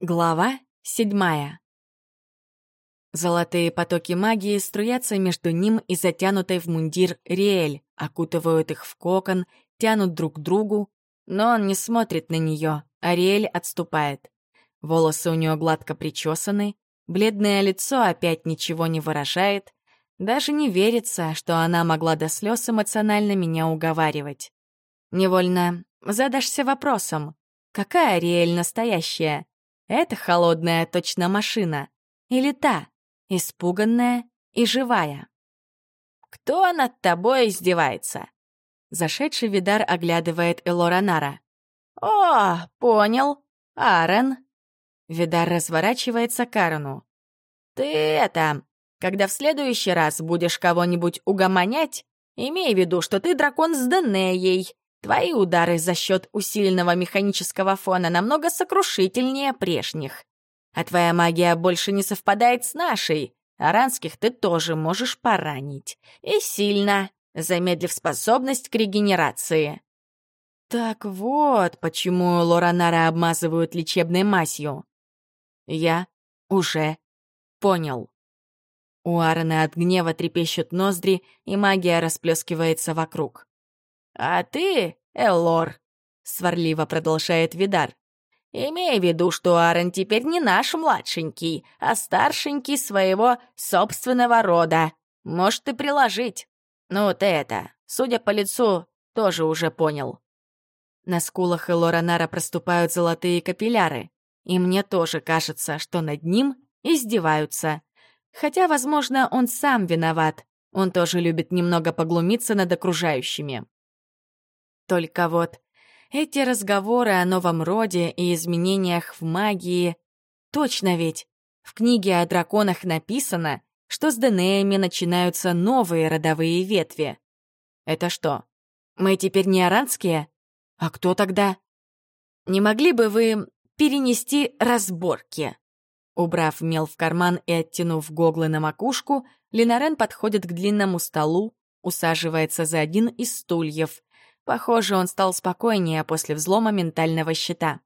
Глава седьмая. Золотые потоки магии струятся между ним и затянутой в мундир Риэль, окутывают их в кокон, тянут друг к другу, но он не смотрит на нее, а Риэль отступает. Волосы у нее гладко причесаны, бледное лицо опять ничего не выражает, даже не верится, что она могла до слез эмоционально меня уговаривать. Невольно задашься вопросом, какая Риэль настоящая? Это холодная точно машина. Или та, испуганная и живая. «Кто над тобой издевается?» Зашедший Видар оглядывает Элоранара. «О, понял. Аарон». Видар разворачивается к Аарону. «Ты это, когда в следующий раз будешь кого-нибудь угомонять, имей в виду, что ты дракон с Денеей, Твои удары за счет усиленного механического фона намного сокрушительнее прежних. А твоя магия больше не совпадает с нашей. Аранских ты тоже можешь поранить. И сильно, замедлив способность к регенерации. Так вот, почему Лоранара обмазывают лечебной мазью. Я уже понял. У Аарона от гнева трепещут ноздри, и магия расплескивается вокруг. «А ты, Эллор», — сварливо продолжает Видар, «имей в виду, что Аарон теперь не наш младшенький, а старшенький своего собственного рода. Может и приложить. Ну, ты это, судя по лицу, тоже уже понял». На скулах Элоранара проступают золотые капилляры, и мне тоже кажется, что над ним издеваются. Хотя, возможно, он сам виноват. Он тоже любит немного поглумиться над окружающими. Только вот эти разговоры о новом роде и изменениях в магии... Точно ведь! В книге о драконах написано, что с Денеями начинаются новые родовые ветви. Это что, мы теперь не аранские? А кто тогда? Не могли бы вы перенести разборки? Убрав мел в карман и оттянув гоглы на макушку, Линарен подходит к длинному столу, усаживается за один из стульев, Похоже, он стал спокойнее после взлома ментального щита.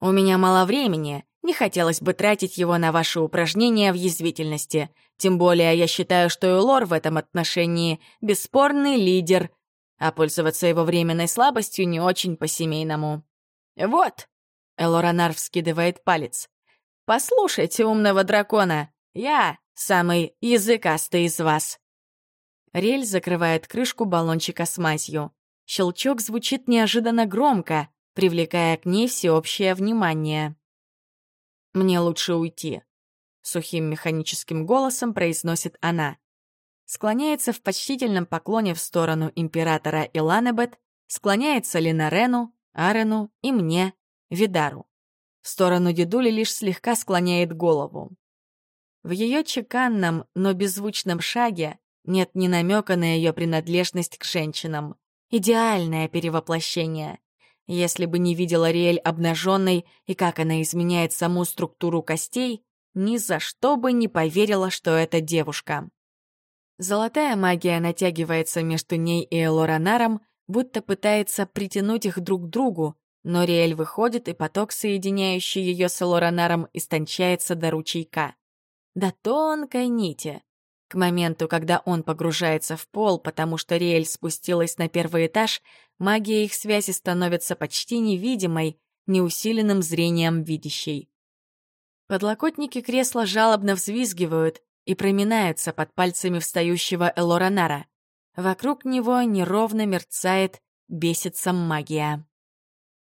«У меня мало времени, не хотелось бы тратить его на ваши упражнения в язвительности. Тем более я считаю, что Элор в этом отношении бесспорный лидер, а пользоваться его временной слабостью не очень по-семейному. Вот!» — Элоранар вскидывает палец. «Послушайте умного дракона, я самый языкастый из вас». Рель закрывает крышку баллончика с мазью. Щелчок звучит неожиданно громко, привлекая к ней всеобщее внимание. «Мне лучше уйти», — сухим механическим голосом произносит она. Склоняется в почтительном поклоне в сторону императора Иланебет, склоняется Ленарену, Арену и мне, Видару. В сторону дедули лишь слегка склоняет голову. В ее чеканном, но беззвучном шаге нет ни намека на ее принадлежность к женщинам. Идеальное перевоплощение. Если бы не видела Риэль обнаженной и как она изменяет саму структуру костей, ни за что бы не поверила, что это девушка. Золотая магия натягивается между ней и Элоранаром, будто пытается притянуть их друг к другу, но Риэль выходит, и поток, соединяющий ее с Элоранаром, истончается до ручейка. До тонкой нити. К моменту, когда он погружается в пол, потому что Риэль спустилась на первый этаж, магия их связи становится почти невидимой, неусиленным зрением видящей. Подлокотники кресла жалобно взвизгивают и проминаются под пальцами встающего Элоранара. Вокруг него неровно мерцает, бесится магия.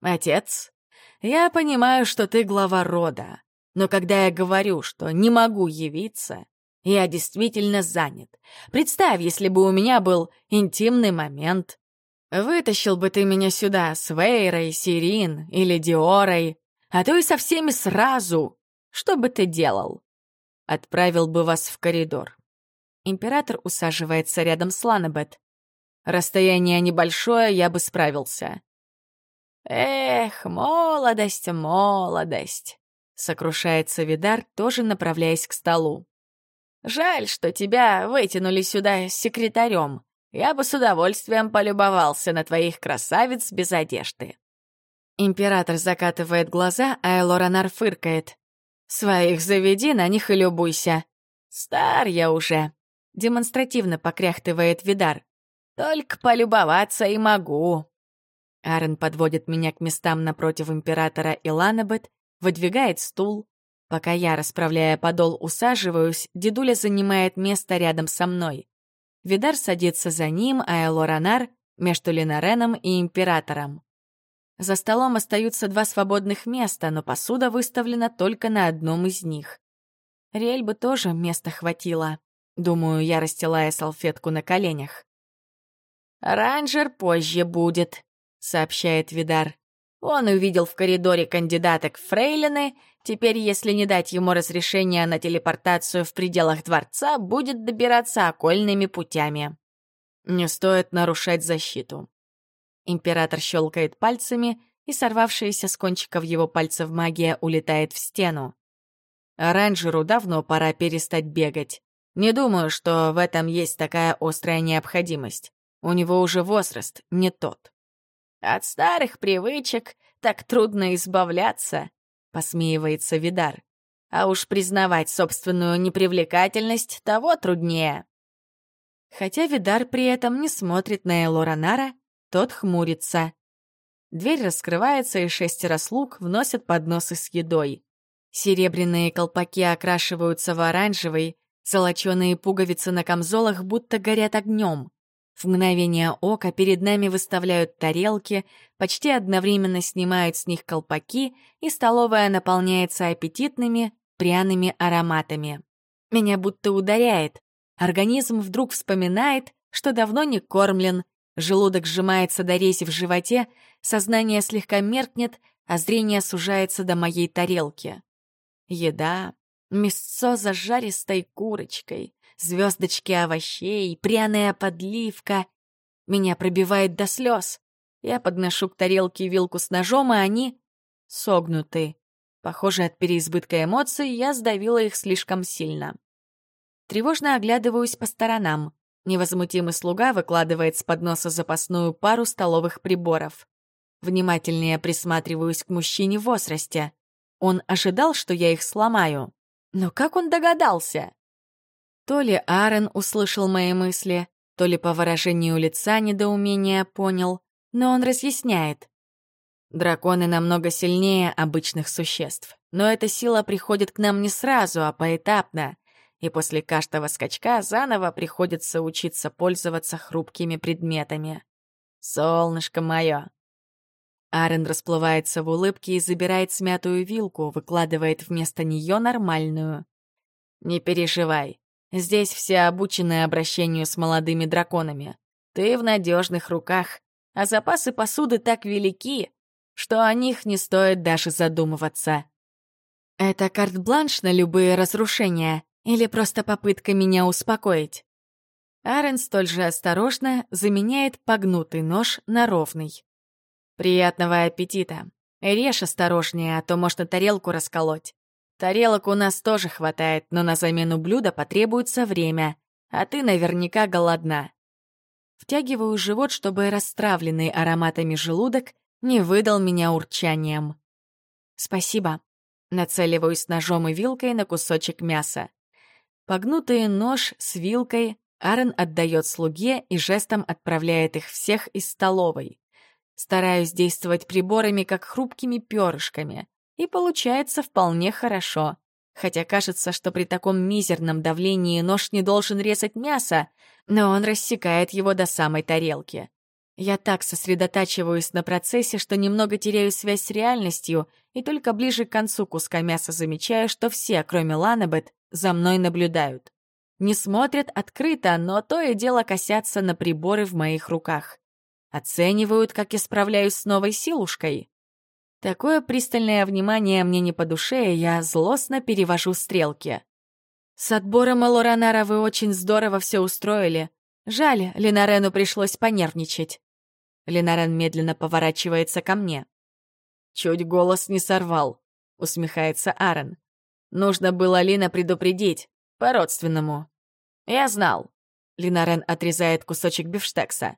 «Отец, я понимаю, что ты глава рода, но когда я говорю, что не могу явиться, я действительно занят. Представь, если бы у меня был интимный момент. Вытащил бы ты меня сюда с Вейрой, Сирин или Диорой, а то и со всеми сразу. Что бы ты делал? Отправил бы вас в коридор. Император усаживается рядом с Ланебет. Расстояние небольшое, я бы справился. Эх, молодость, молодость, сокрушается Видар, тоже направляясь к столу. Жаль, что тебя вытянули сюда с секретарем. Я бы с удовольствием полюбовался на твоих красавиц без одежды. Император закатывает глаза, а Элоранар фыркает. «Своих заведи, на них и любуйся». «Стар я уже», — демонстративно покряхтывает Видар. «Только полюбоваться и могу». Арен подводит меня к местам напротив императора Иланабет, выдвигает стул. Пока я, расправляя подол, усаживаюсь, дедуля занимает место рядом со мной. Видар садится за ним, а Элоранар — между Линареном и императором. За столом остаются два свободных места, но посуда выставлена только на одном из них. Риэль бы тоже места хватило, думаю я, расстилая салфетку на коленях. «Ранжер позже будет», — сообщает Видар. Он увидел в коридоре кандидаток фрейлины, теперь, если не дать ему разрешения на телепортацию в пределах дворца, будет добираться окольными путями. Не стоит нарушать защиту. Император щелкает пальцами, и сорвавшаяся с кончиков его пальцев магия улетает в стену. Оранжеру давно пора перестать бегать. Не думаю, что в этом есть такая острая необходимость. У него уже возраст не тот. От старых привычек так трудно избавляться, посмеивается Видар. А уж признавать собственную непривлекательность того труднее. Хотя Видар при этом не смотрит на Элоранара, тот хмурится. Дверь раскрывается, и шестеро слуг вносят подносы с едой. Серебряные колпаки окрашиваются в оранжевый, золоченые пуговицы на камзолах будто горят огнем. В мгновение ока перед нами выставляют тарелки, почти одновременно снимают с них колпаки, и столовая наполняется аппетитными, пряными ароматами. Меня будто ударяет. Организм вдруг вспоминает, что давно не кормлен, желудок сжимается до рези в животе, сознание слегка меркнет, а зрение сужается до моей тарелки. Еда, мясцо с зажаристой курочкой, звездочки овощей, пряная подливка. Меня пробивает до слез. Я подношу к тарелке вилку с ножом, и они согнуты. Похоже, от переизбытка эмоций я сдавила их слишком сильно. Тревожно оглядываюсь по сторонам. Невозмутимый слуга выкладывает с подноса запасную пару столовых приборов. Внимательнее присматриваюсь к мужчине в возрасте. Он ожидал, что я их сломаю. Но как он догадался? То ли Аарон услышал мои мысли, то ли по выражению лица недоумения понял, но он разъясняет. Драконы намного сильнее обычных существ, но эта сила приходит к нам не сразу, а поэтапно, и после каждого скачка заново приходится учиться пользоваться хрупкими предметами. Солнышко мое, Арен расплывается в улыбке и забирает смятую вилку, выкладывает вместо нее нормальную. «Не переживай. Здесь все обучены обращению с молодыми драконами. Ты в надежных руках, а запасы посуды так велики, что о них не стоит даже задумываться». «Это карт-бланш на любые разрушения или просто попытка меня успокоить?» Арен столь же осторожно заменяет погнутый нож на ровный. «Приятного аппетита. Режь осторожнее, а то можно тарелку расколоть. Тарелок у нас тоже хватает, но на замену блюда потребуется время, а ты наверняка голодна». Втягиваю живот, чтобы расстравленный ароматами желудок не выдал меня урчанием. «Спасибо». Нацеливаюсь ножом и вилкой на кусочек мяса. Погнутый нож с вилкой Аарон отдает слуге и жестом отправляет их всех из столовой. Стараюсь действовать приборами, как хрупкими перышками. И получается вполне хорошо. Хотя кажется, что при таком мизерном давлении нож не должен резать мясо, но он рассекает его до самой тарелки. Я так сосредотачиваюсь на процессе, что немного теряю связь с реальностью, и только ближе к концу куска мяса замечаю, что все, кроме Ланабет, за мной наблюдают. Не смотрят открыто, но то и дело косятся на приборы в моих руках. Оценивают, как я справляюсь с новой силушкой. Такое пристальное внимание мне не по душе, и я злостно перевожу стрелки. С отбором Элоранара вы очень здорово все устроили. Жаль, Ленарену пришлось понервничать. Ленарен медленно поворачивается ко мне. Чуть голос не сорвал, усмехается Аарон. Нужно было Лина предупредить, по-родственному. Я знал. Линарен отрезает кусочек бифштекса.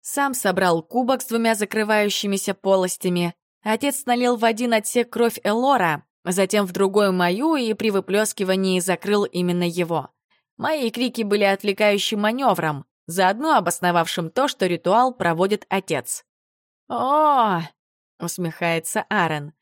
Сам собрал кубок с двумя закрывающимися полостями, Отец налил в один отсек кровь Элора, затем в другой мою и при выплескивании закрыл именно его. Мои крики были отвлекающим маневром, заодно обосновавшим то, что ритуал проводит отец. «О!» — усмехается Аарон.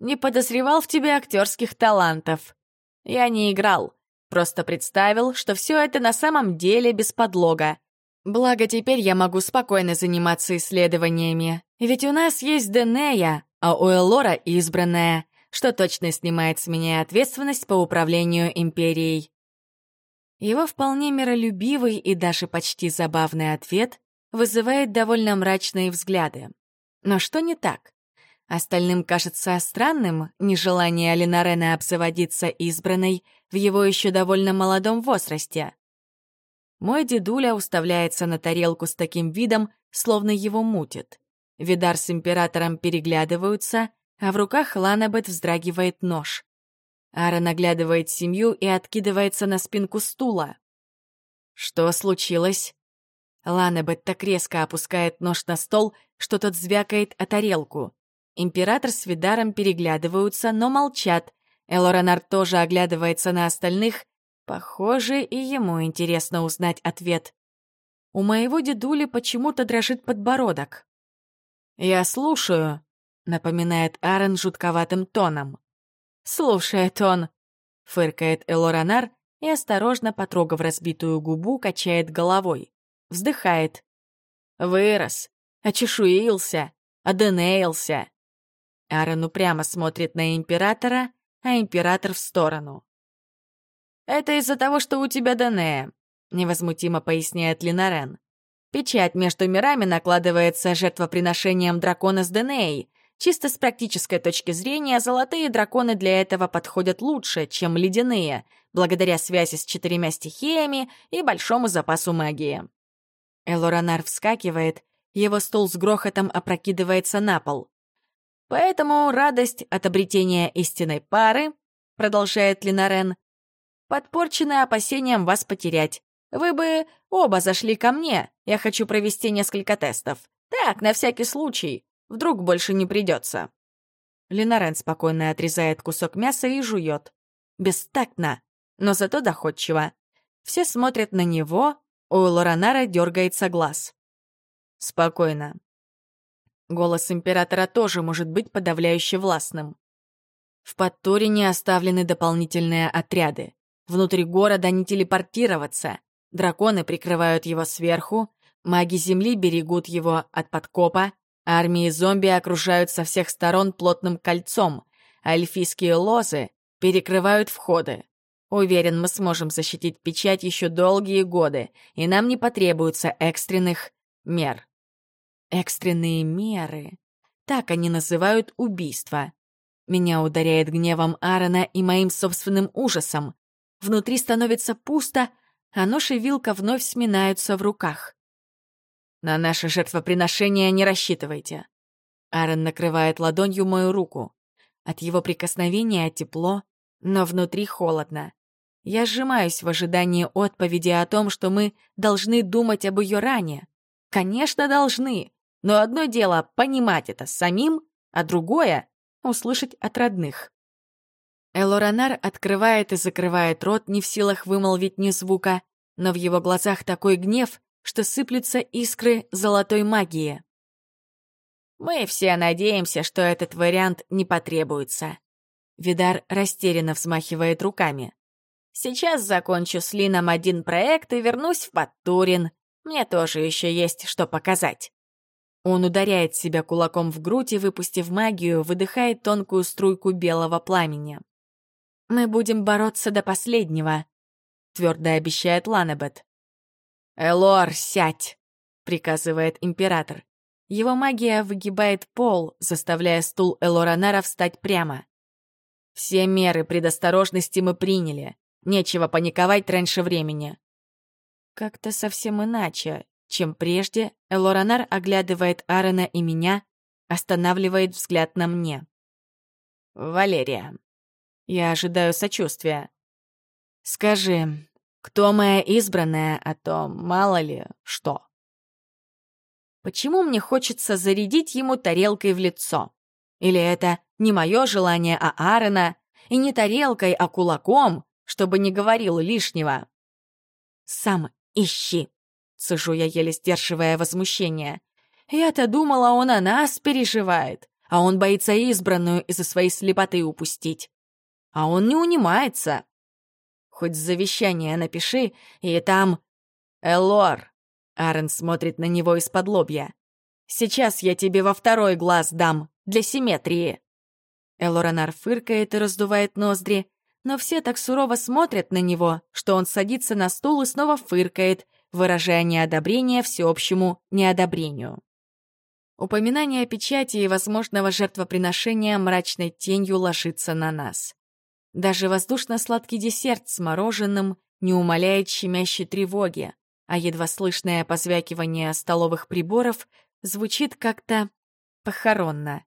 «Не подозревал в тебе актерских талантов. Я не играл, просто представил, что все это на самом деле без подлога. Благо теперь я могу спокойно заниматься исследованиями, ведь у нас есть Денея, а у Элора избранная, что точно снимает с меня ответственность по управлению империей. Его вполне миролюбивый и даже почти забавный ответ вызывает довольно мрачные взгляды. Но что не так? Остальным кажется странным нежелание Алинарена обзаводиться избранной в его еще довольно молодом возрасте. Мой дедуля уставляется на тарелку с таким видом, словно его мутит. Видар с императором переглядываются, а в руках Ланабет вздрагивает нож. Ара наглядывает семью и откидывается на спинку стула. «Что случилось?» Ланабет так резко опускает нож на стол, что тот звякает о тарелку. Император с Видаром переглядываются, но молчат. Элоранар тоже оглядывается на остальных. Похоже, и ему интересно узнать ответ. У моего дедули почему-то дрожит подбородок. «Я слушаю», — напоминает Аарон жутковатым тоном. «Слушает он», — фыркает Элоранар и, осторожно потрогав разбитую губу, качает головой. Вздыхает. «Вырос, очешуился, оденеился». Аарон упрямо смотрит на императора, а император в сторону. «Это из-за того, что у тебя Данея», — невозмутимо поясняет Линарен. Печать между мирами накладывается жертвоприношением дракона с Денеей. Чисто с практической точки зрения, золотые драконы для этого подходят лучше, чем ледяные, благодаря связи с четырьмя стихиями и большому запасу магии. Элоранар вскакивает, его стол с грохотом опрокидывается на пол. Поэтому радость от обретения истинной пары, продолжает Линарен, подпорчена опасением вас потерять. Вы бы оба зашли ко мне. Я хочу провести несколько тестов. Так, на всякий случай. Вдруг больше не придется. Ленарен спокойно отрезает кусок мяса и жует. Бестактно, но зато доходчиво. Все смотрят на него, у Лоранара дергается глаз. Спокойно. Голос императора тоже может быть подавляюще властным. В Подтурине оставлены дополнительные отряды. Внутри города не телепортироваться. Драконы прикрывают его сверху, маги Земли берегут его от подкопа, армии зомби окружают со всех сторон плотным кольцом, а эльфийские лозы перекрывают входы. Уверен, мы сможем защитить печать еще долгие годы, и нам не потребуется экстренных мер. Экстренные меры. Так они называют убийство. Меня ударяет гневом Аарона и моим собственным ужасом. Внутри становится пусто, а нож и вилка вновь сминаются в руках. «На наше жертвоприношение не рассчитывайте». Аарон накрывает ладонью мою руку. От его прикосновения тепло, но внутри холодно. Я сжимаюсь в ожидании отповеди о том, что мы должны думать об ее ране. Конечно, должны, но одно дело — понимать это самим, а другое — услышать от родных. Элоранар открывает и закрывает рот, не в силах вымолвить ни звука, но в его глазах такой гнев, что сыплются искры золотой магии. «Мы все надеемся, что этот вариант не потребуется». Видар растерянно взмахивает руками. «Сейчас закончу с Лином один проект и вернусь в Подтурин. Мне тоже еще есть что показать». Он ударяет себя кулаком в грудь и, выпустив магию, выдыхает тонкую струйку белого пламени. «Мы будем бороться до последнего», — твердо обещает Ланебет. «Элор, сядь!» — приказывает император. Его магия выгибает пол, заставляя стул Элоранара встать прямо. «Все меры предосторожности мы приняли. Нечего паниковать раньше времени». Как-то совсем иначе, чем прежде, Элоранар оглядывает Аарона и меня, останавливает взгляд на мне. «Валерия, я ожидаю сочувствия. Скажи, кто моя избранная, а то мало ли что. Почему мне хочется зарядить ему тарелкой в лицо? Или это не мое желание, а Аарона, и не тарелкой, а кулаком, чтобы не говорил лишнего? «Сам ищи», — цежу я, еле сдерживая возмущение. «Я-то думала, он о нас переживает, а он боится избранную из-за своей слепоты упустить. А он не унимается. Хоть завещание напиши, и там... Элор!» Аарон смотрит на него из-под лобья. «Сейчас я тебе во второй глаз дам, для симметрии». Элоранар фыркает и раздувает ноздри, но все так сурово смотрят на него, что он садится на стул и снова фыркает, выражая неодобрение всеобщему неодобрению. Упоминание о печати и возможного жертвоприношения мрачной тенью ложится на нас. Даже воздушно-сладкий десерт с мороженым не умаляет щемящей тревоги, а едва слышное позвякивание столовых приборов звучит как-то похоронно.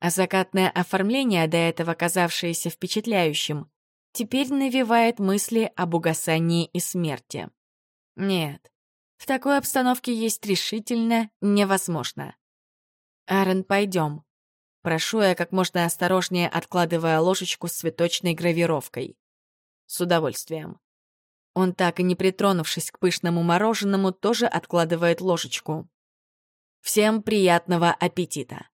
А закатное оформление, до этого казавшееся впечатляющим, теперь навевает мысли об угасании и смерти. Нет, в такой обстановке есть решительно невозможно. «Аарон, пойдем», Прошу я как можно осторожнее, откладывая ложечку с цветочной гравировкой. С удовольствием. Он, так и не притронувшись к пышному мороженому, тоже откладывает ложечку. «Всем приятного аппетита!»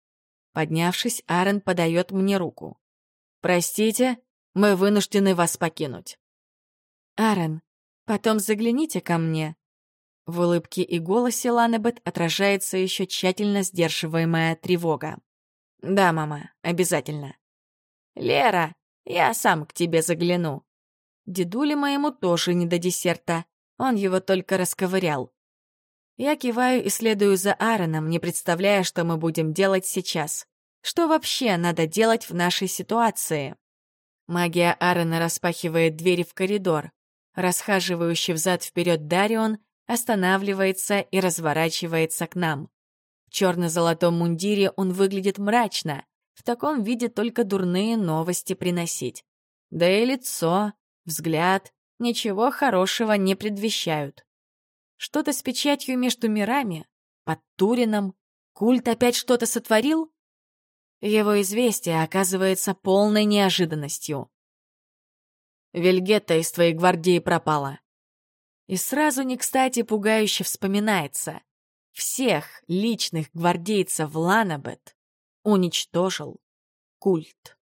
Поднявшись, Аарон подает мне руку. «Простите, мы вынуждены вас покинуть». «Аарон, потом загляните ко мне». В улыбке и голосе Ланебет отражается еще тщательно сдерживаемая тревога. «Да, мама, обязательно». «Лера, я сам к тебе загляну». Дедуле моему тоже не до десерта, он его только расковырял. Я киваю и следую за Аароном, не представляя, что мы будем делать сейчас. Что вообще надо делать в нашей ситуации? Магия Аарона распахивает двери в коридор. Расхаживающий взад-вперед Дарион останавливается и разворачивается к нам черно-золотом мундире он выглядит мрачно. В таком виде только дурные новости приносить. Да и лицо, взгляд ничего хорошего не предвещают. Что-то с печатью между мирами, под Турином. Культ опять что-то сотворил? Его известие оказывается полной неожиданностью. Вельгетта из твоей гвардии пропала. И сразу не кстати пугающе вспоминается всех личных гвардейцев Ланабет уничтожил культ.